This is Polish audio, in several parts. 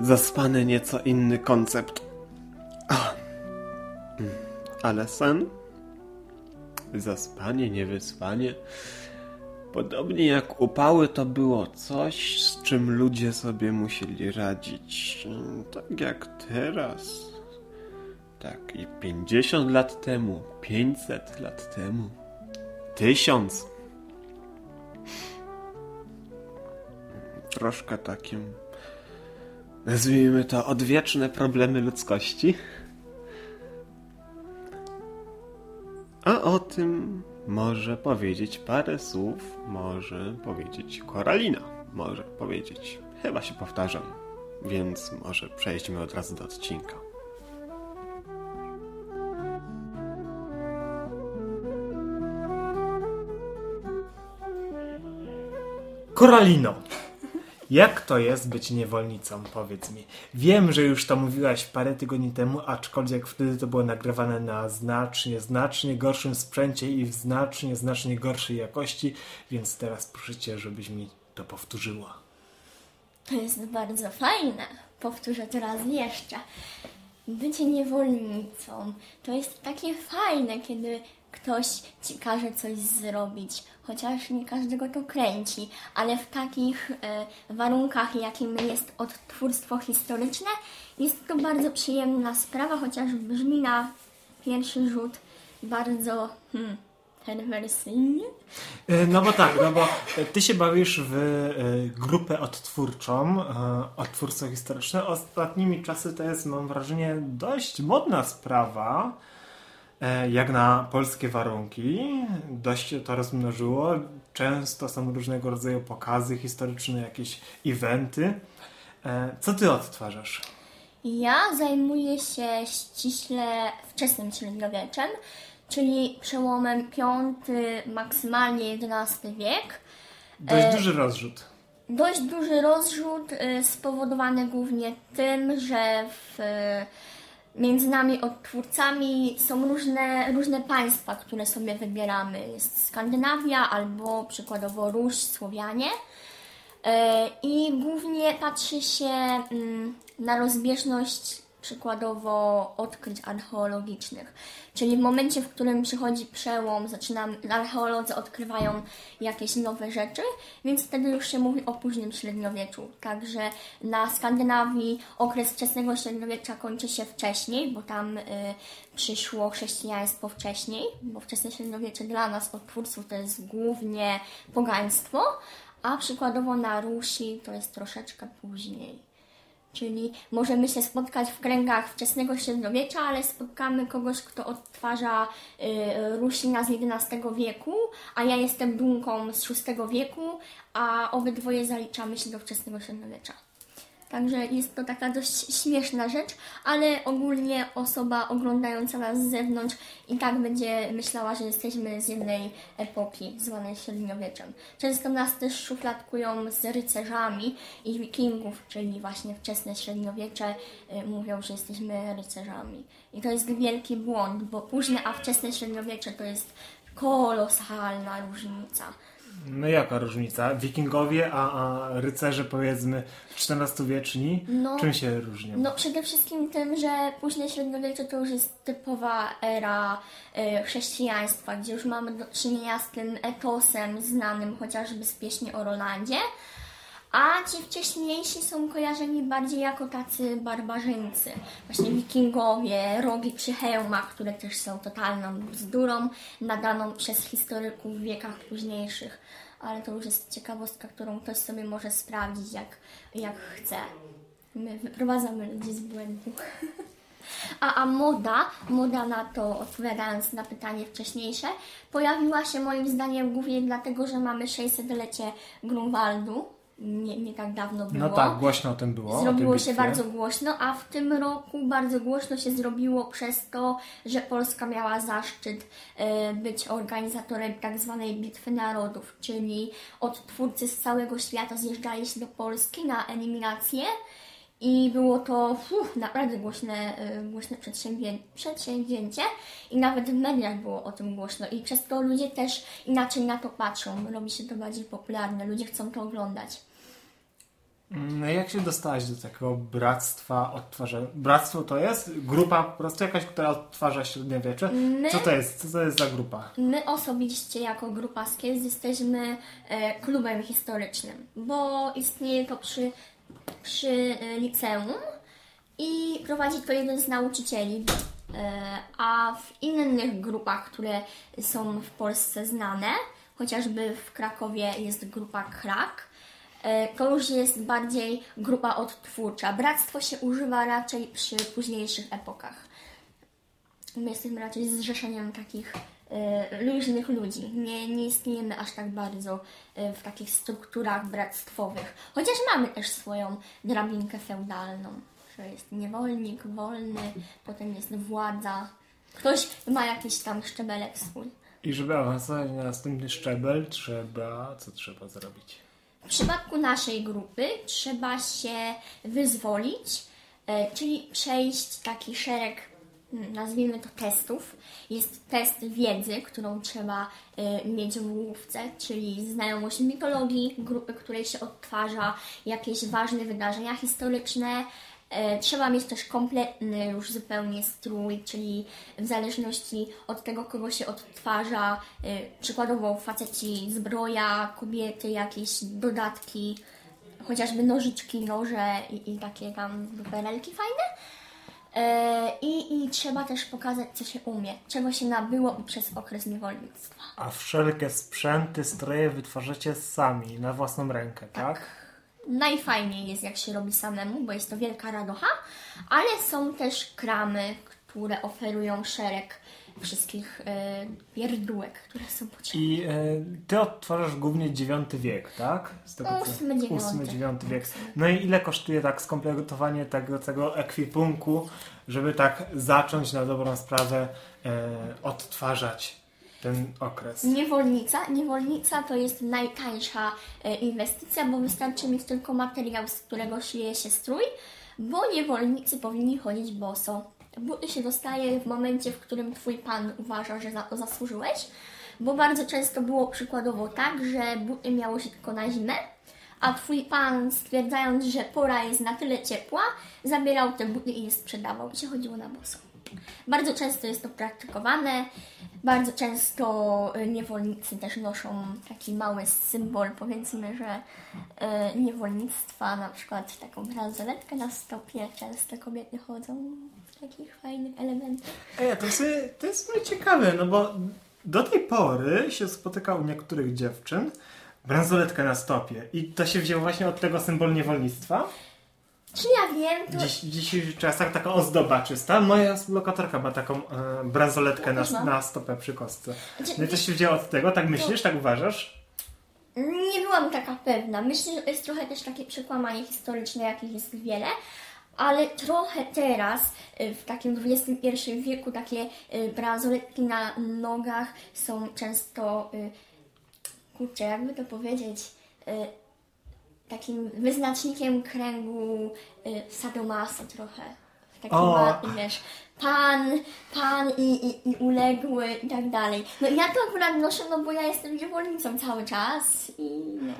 Zaspany nieco inny koncept. Ale sen? Zaspanie, niewyspanie. Podobnie jak upały, to było coś, z czym ludzie sobie musieli radzić. Tak jak teraz. Tak i 50 lat temu, 500 lat temu, 1000. Troszkę takim, nazwijmy to, odwieczne problemy ludzkości. A o tym może powiedzieć parę słów, może powiedzieć Koralina, może powiedzieć. Chyba się powtarzam, więc może przejdźmy od razu do odcinka. Koralino, jak to jest być niewolnicą, powiedz mi. Wiem, że już to mówiłaś parę tygodni temu, aczkolwiek wtedy to było nagrywane na znacznie, znacznie gorszym sprzęcie i w znacznie, znacznie gorszej jakości, więc teraz proszę Cię, żebyś mi to powtórzyła. To jest bardzo fajne. Powtórzę to raz jeszcze. Bycie niewolnicą to jest takie fajne, kiedy ktoś ci każe coś zrobić, chociaż nie każdego to kręci, ale w takich e, warunkach, jakim jest odtwórstwo historyczne, jest to bardzo przyjemna sprawa, chociaż brzmi na pierwszy rzut bardzo hmm. E, No bo tak, no bo ty się bawisz w e, grupę odtwórczą, e, odtwórstwo historyczne. Ostatnimi czasy to jest, mam wrażenie, dość modna sprawa, jak na polskie warunki. Dość się to rozmnożyło. Często są różnego rodzaju pokazy historyczne, jakieś eventy. E, Co ty odtwarzasz? Ja zajmuję się ściśle wczesnym średniowieczem, czyli przełomem V, maksymalnie XI wiek. Dość E, duży rozrzut. Dość duży rozrzut spowodowany głównie tym, że w, między nami odtwórcami są różne, różne państwa, które sobie wybieramy. Jest Skandynawia albo przykładowo Ruś, Słowianie. Y, I głównie patrzy się mm, na rozbieżność przykładowo odkryć archeologicznych. Czyli w momencie, w którym przychodzi przełom, zaczynam, archeolodzy odkrywają jakieś nowe rzeczy, więc wtedy już się mówi o późnym średniowieczu. Także na Skandynawii okres wczesnego średniowiecza kończy się wcześniej, bo tam y, przyszło chrześcijaństwo wcześniej, bo wczesne średniowiecze dla nas odtwórców to jest głównie pogaństwo, a przykładowo na Rusi to jest troszeczkę później. Czyli możemy się spotkać w kręgach wczesnego średniowiecza, ale spotkamy kogoś, kto odtwarza y, Rusina z XI wieku, a ja jestem Dunką z VI wieku, a obydwoje zaliczamy się do wczesnego średniowiecza. Także jest to taka dość śmieszna rzecz, ale ogólnie osoba oglądająca nas z zewnątrz i tak będzie myślała, że jesteśmy z jednej epoki zwanej średniowieczem. Często nas też szufladkują z rycerzami i wikingów, czyli właśnie wczesne średniowiecze y, mówią, że jesteśmy rycerzami. I to jest wielki błąd, bo późne a wczesne średniowiecze to jest kolosalna różnica. No jaka różnica? Wikingowie, a, a rycerze powiedzmy XIV-wieczni, No. czym się różnią? No przede wszystkim tym, że późne średniowiecze to już jest typowa era e, chrześcijaństwa, gdzie już mamy do czynienia z tym etosem znanym chociażby z pieśni o Rolandzie, a ci wcześniejsi są kojarzeni bardziej jako tacy barbarzyńcy. Właśnie wikingowie, rogi przy hełmach, które też są totalną bzdurą nadaną przez historyków w wiekach późniejszych. Ale to już jest ciekawostka, którą ktoś sobie może sprawdzić, jak, jak chce. My wyprowadzamy ludzi z błędu. A, a moda, moda na to, odpowiadając na pytanie wcześniejsze, pojawiła się moim zdaniem głównie dlatego, że mamy 600-lecie Grunwaldu. Nie, nie tak dawno było. No tak, głośno o tym było. Zrobiło się bitwie. bardzo głośno, a w tym roku bardzo głośno się zrobiło przez to, że Polska miała zaszczyt e, być organizatorem tak zwanej Bitwy Narodów, czyli odtwórcy z całego świata zjeżdżali się do Polski na eliminację I było to naprawdę głośne, y, głośne przedsięwzięcie i nawet w mediach było o tym głośno i przez to ludzie też inaczej na to patrzą, robi się to bardziej popularne, ludzie chcą to oglądać. No jak się dostałaś do takiego bractwa odtwarzania? Bractwo to jest grupa po prostu jakaś, która odtwarza średniowiecze? My- Co to jest? Co to jest za grupa? My osobiście jako grupa Skills jesteśmy e, klubem historycznym, bo istnieje to przy, przy e, liceum i prowadzi to jeden z nauczycieli. E, a w innych grupach, które są w Polsce znane, chociażby w Krakowie jest grupa Krak, e, to już jest bardziej grupa odtwórcza. Bractwo się używa raczej przy późniejszych epokach. My jesteśmy raczej zrzeszeniem takich e, luźnych ludzi. Nie, nie istniejemy aż tak bardzo e, w takich strukturach bractwowych. Chociaż mamy też swoją drabinkę feudalną, że jest niewolnik, wolny, potem jest władza. Ktoś ma jakiś tam szczebelek swój. I żeby awansować na następny szczebel, trzeba... Co trzeba zrobić? W przypadku naszej grupy trzeba się wyzwolić, e, czyli przejść taki szereg, mm, nazwijmy to testów. Jest test wiedzy, którą trzeba e, mieć w główce, czyli znajomość mitologii grupy, której się odtwarza, jakieś ważne wydarzenia historyczne. E, Trzeba mieć też kompletny już zupełnie strój, czyli w zależności od tego, kogo się odtwarza, e, przykładowo faceci zbroja, kobiety jakieś dodatki, chociażby nożyczki, noże i, i takie tam duperelki fajne. E, I, I trzeba też pokazać, co się umie, czego się nabyło przez okres niewolnictwa. A wszelkie sprzęty, stroje wytwarzacie sami, na własną rękę, tak? Najfajniej jest, jak się robi samemu, bo jest to wielka radocha, ale są też kramy, które oferują szereg wszystkich e, pierdółek, które są potrzebne. I e, ty odtwarzasz głównie IX wiek, tak? Z tego, co- Ósmy, dziewiąty. ósmy, dziewiąty wiek. No i ile kosztuje tak skompletowanie tego, tego ekwipunku, żeby tak zacząć na dobrą sprawę e, odtwarzać ten okres? Niewolnica. Niewolnica to jest najtańsza e, inwestycja, bo wystarczy mieć tylko materiał, z którego szyje się strój, bo niewolnicy powinni chodzić boso. Buty się dostaje w momencie, w którym twój pan uważa, że za to zasłużyłeś, bo bardzo często było przykładowo tak, że buty miało się tylko na zimę, a twój pan stwierdzając, że pora jest na tyle ciepła, zabierał te buty i je sprzedawał i się chodziło na boso. Bardzo często jest to praktykowane. Bardzo często y, niewolnicy też noszą taki mały symbol, powiedzmy, że y, niewolnictwa, na przykład taką bransoletkę na stopie. Często kobiety chodzą w takich fajnych elementach. Ej, to jest, to jest ciekawe, no bo do tej pory się spotyka u niektórych dziewczyn bransoletkę na stopie. I to się wzięło właśnie od tego symbolu niewolnictwa. Czy ja wiem, to Dziś, w dzisiejszych czasach taka ozdoba czysta. Moja lokatorka ma taką e, bransoletkę na, też mam. na stopę przy kostce. Znaczy, No i to się wzięło od tego, tak myślisz, tak uważasz? Nie byłam taka pewna. Myślę, że to jest trochę też takie przekłamanie historyczne, jakich jest wiele. Ale trochę teraz, y, w takim XXI wieku, takie y, bransoletki na nogach są często, y, kurczę, jakby to powiedzieć, takim wyznacznikiem kręgu y, sadomaso trochę. Taki O. ma, wiesz, pan, pan i, i, i uległy i tak dalej. No ja to akurat noszę, no bo ja jestem niewolnicą cały czas i no.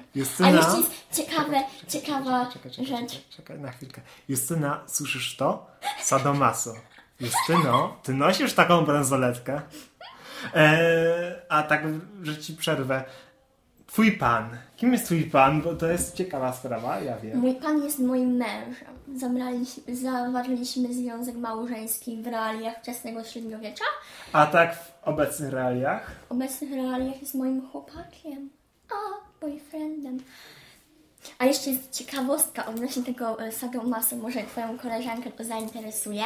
A jeszcze jest ciekawe, ciekawa Czekaj, czekaj, rzecz. czekaj, czekaj na chwilkę. Justyna, słyszysz to? Sadomaso. Justyno, ty nosisz taką bransoletkę? Eee, a tak, że ci przerwę. Twój pan. Kim jest twój pan? Bo to jest ciekawa sprawa, ja wiem. Mój pan jest moim mężem. Zabraliśmy, zawarliśmy związek małżeński w realiach wczesnego średniowiecza. A tak w obecnych realiach? W obecnych realiach jest moim chłopakiem. A, boyfriendem. A jeszcze jest ciekawostka odnośnie tego e, sadomaso, może Twoją koleżankę to zainteresuje.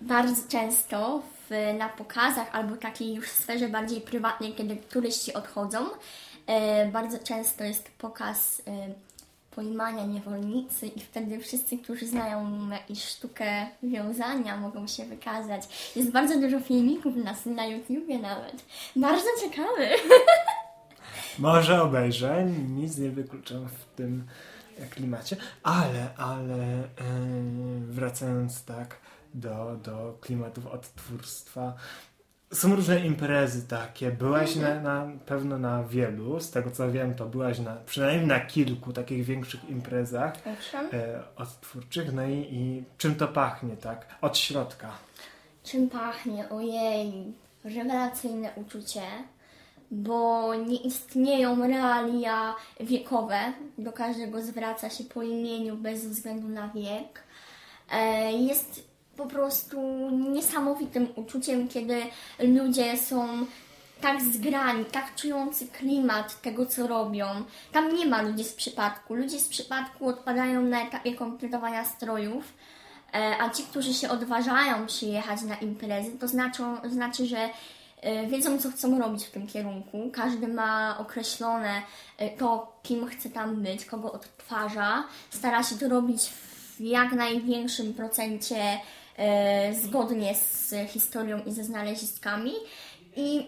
Bardzo często w, na pokazach albo takiej już sferze bardziej prywatnej, kiedy turyści odchodzą, bardzo często jest pokaz e, pojmania niewolnicy i wtedy wszyscy, którzy znają jakąś sztukę wiązania mogą się wykazać. Jest bardzo dużo filmików na, na YouTubie nawet. Bardzo ciekawy. Może obejrzę, nic nie wykluczam w tym klimacie. Ale, ale e, wracając tak do, do klimatów odtwórstwa, są różne imprezy takie. Byłaś na, na pewno na wielu, z tego co wiem, to byłaś na, przynajmniej na kilku takich większych imprezach e, odtwórczych. No i, i czym to pachnie, tak? Od środka. Czym pachnie? Ojej, rewelacyjne uczucie, bo nie istnieją realia wiekowe. Do każdego zwraca się po imieniu bez względu na wiek. E, jest po prostu niesamowitym uczuciem, kiedy ludzie są tak zgrani, tak czujący klimat tego, co robią. Tam nie ma ludzi z przypadku. Ludzie z przypadku odpadają na etapie kompletowania strojów, e, a ci, którzy się odważają przyjechać na imprezy, to znaczą, znaczy, że e, wiedzą, co chcą robić w tym kierunku. Każdy ma określone e, to, kim chce tam być, kogo odtwarza. Stara się to robić w jak największym procencie zgodnie z historią i ze znaleziskami. I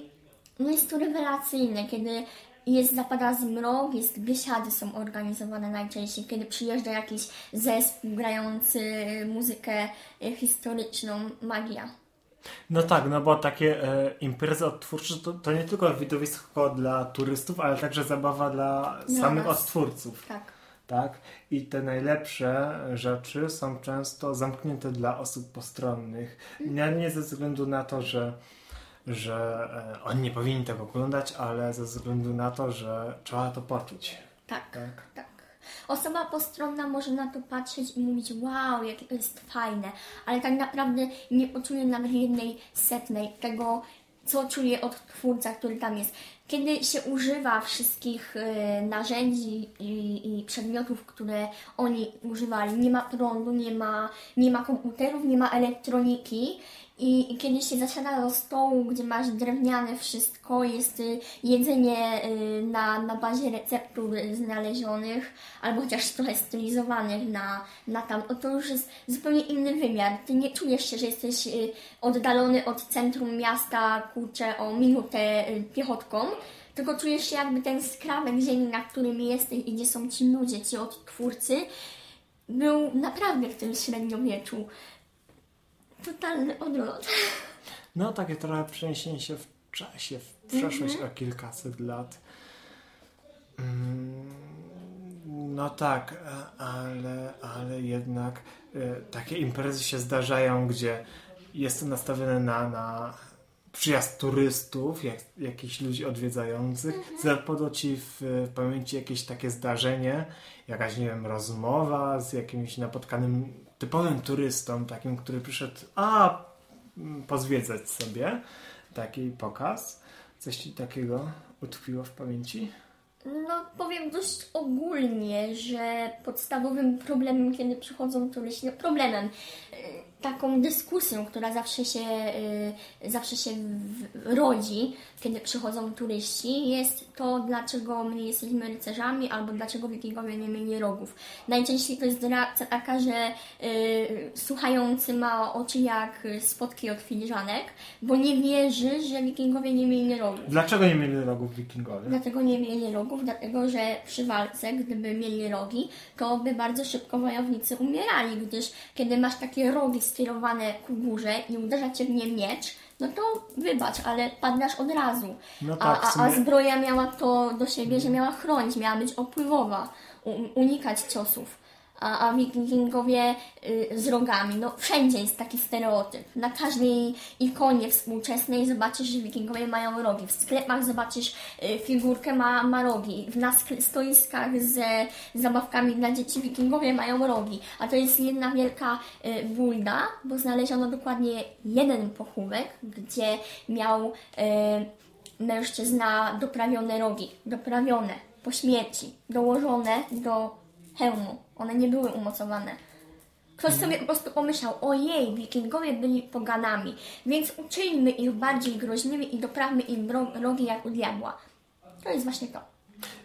no jest to rewelacyjne, kiedy jest, zapada zmrok, jest biesiady są organizowane najczęściej, kiedy przyjeżdża jakiś zespół grający muzykę e, historyczną, magia. No tak, no bo takie e, imprezy odtwórcze to, to nie tylko widowisko dla turystów, ale także zabawa dla samych odtwórców. Tak tak? I te najlepsze rzeczy są często zamknięte dla osób postronnych. Nie, nie ze względu na to, że, że e, oni nie powinni tego oglądać, ale ze względu na to, że trzeba to poczuć. Tak, tak. tak. Osoba postronna może na to patrzeć i mówić, wow, jakie to jest fajne, ale tak naprawdę nie poczuje nawet jednej setnej tego, co czuje odtwórca, który tam jest. Kiedy się używa wszystkich y, narzędzi i, i, przedmiotów, które oni używali, nie ma prądu, nie ma, nie ma komputerów, nie ma elektroniki i, kiedy się zasiada do stołu, gdzie masz drewniane wszystko, jest y, jedzenie y, na, na bazie receptur znalezionych, albo chociaż trochę stylizowanych na, na tam, to już jest zupełnie inny wymiar. Ty nie czujesz się, że jesteś oddalony od centrum miasta, kurczę, o minutę piechotką, tylko czujesz się jakby ten skrawek ziemi, na którym jesteś i gdzie są ci ludzie, ci odtwórcy, był naprawdę w tym średniowieczu totalny odlot. No takie trochę przeniesienie się w czasie, w przeszłość mm -hmm. o kilkaset lat. Mm, no tak, e, ale, ale jednak y, takie imprezy się zdarzają, gdzie jest to nastawione na, na przyjazd turystów, jak, jakichś ludzi odwiedzających. Mm -hmm. Zapadło Ci w, w, pamięci jakieś takie zdarzenie, jakaś, nie wiem, rozmowa z jakimś napotkanym typowym turystą, takim, który przyszedł, a pozwiedzać sobie taki pokaz. Coś ci takiego utkwiło w pamięci? No, powiem dość ogólnie, że podstawowym problemem, kiedy przychodzą turyści, no problemem, taką dyskusją, która zawsze się, y, zawsze się rodzi, kiedy przychodzą turyści, jest to, dlaczego my nie jesteśmy rycerzami, albo dlaczego wikingowie nie mieli rogów. Najczęściej to jest reakcja taka, że y, słuchający ma oczy jak spotki od filiżanek, bo nie wierzy, że wikingowie nie mieli rogów. Dlaczego nie mieli rogów wikingowie? Dlatego nie mieli rogów, dlatego że przy walce, gdyby mieli rogi, to by bardzo szybko wojownicy umierali, gdyż kiedy masz takie rogi skierowane ku górze i uderza cię w nie miecz, no to wybacz, ale padnasz od razu. No tak, a, a, a zbroja miała to do siebie, że miała chronić, miała być opływowa, unikać ciosów a, a wikingowie y, z rogami. No wszędzie jest taki stereotyp. Na każdej ikonie współczesnej zobaczysz, że wikingowie mają rogi. W sklepach zobaczysz y, figurkę ma, ma rogi. Na stoiskach z zabawkami dla dzieci wikingowie mają rogi. A to jest jedna wielka y, bulda, bo znaleziono dokładnie jeden pochówek, gdzie miał mężczyzna doprawione rogi. Doprawione po śmierci, dołożone do hełmu. One nie były umocowane. Ktoś sobie po prostu pomyślał, ojej, wikingowie byli poganami, więc uczyńmy ich bardziej groźnymi i doprawmy im rogi jak u diabła. To jest właśnie to.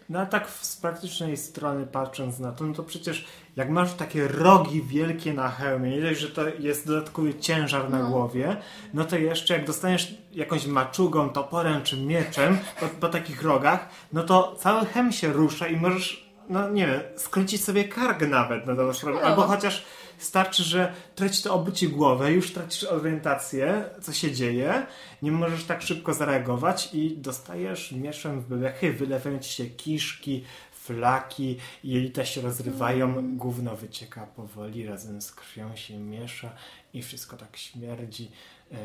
No a tak z praktycznej strony patrząc na to, no to przecież jak masz takie rogi wielkie na hełmie, nie dość, że to jest dodatkowy ciężar na no. głowie, no to jeszcze jak dostaniesz jakąś maczugą, toporem czy mieczem po, po takich rogach, no to cały hem się rusza i możesz no nie wiem, skręcić sobie kark nawet na dobrą sprawę. No. Albo chociaż starczy, że traci to obycie głowę, już tracisz orientację, co się dzieje, nie możesz tak szybko zareagować i dostajesz mieszem w bebechy, wylewają ci się kiszki, flaki, jelita się rozrywają, gówno wycieka powoli, razem z krwią się miesza i wszystko tak śmierdzi e,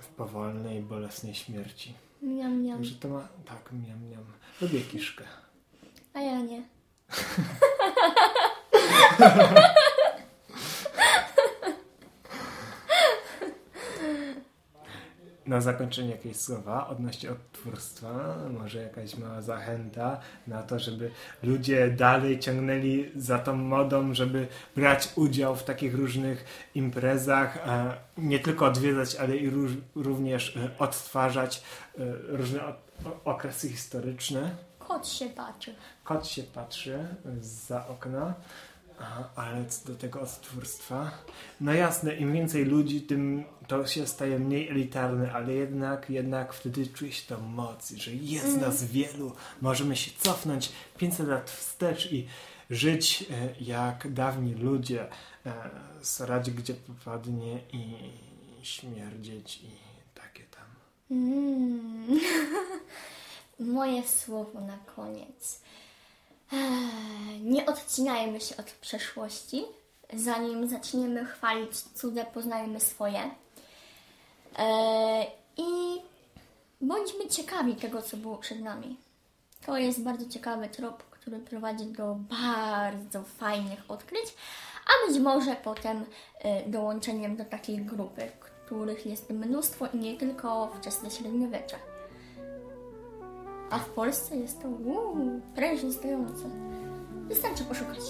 w powolnej, bolesnej śmierci. Miam, miam. Także to ma... Tak, miam, miam. Lubię kiszkę. A ja nie. Na zakończenie jakieś słowa odnośnie odtwórstwa, może jakaś mała zachęta na to, żeby ludzie dalej ciągnęli za tą modą, żeby brać udział w takich różnych imprezach, a nie tylko odwiedzać, ale i również e, odtwarzać e, różne okresy historyczne. Kot się patrzy. Kot się patrzy za okna, a, ale co do tego odtwórstwa, no jasne, im więcej ludzi, tym to się staje mniej elitarne, ale jednak, jednak wtedy czuje się to moc, że jest nas wielu, możemy się cofnąć 500 lat wstecz i żyć e, jak dawni ludzie, e, starać gdzie popadnie i śmierdzieć i takie tam. Mm. Moje słowo na koniec. Eee, Nie odcinajmy się od przeszłości. Zanim zaczniemy chwalić cudze, poznajmy swoje. Eee, I bądźmy ciekawi tego, co było przed nami. To jest bardzo ciekawy trop, który prowadzi do bardzo fajnych odkryć, a być może potem e, dołączeniem do takiej grupy, których jest mnóstwo i nie tylko wczesne średniowiecze. A w Polsce jest to uuu, prężnie stojące. Wystarczy poszukać.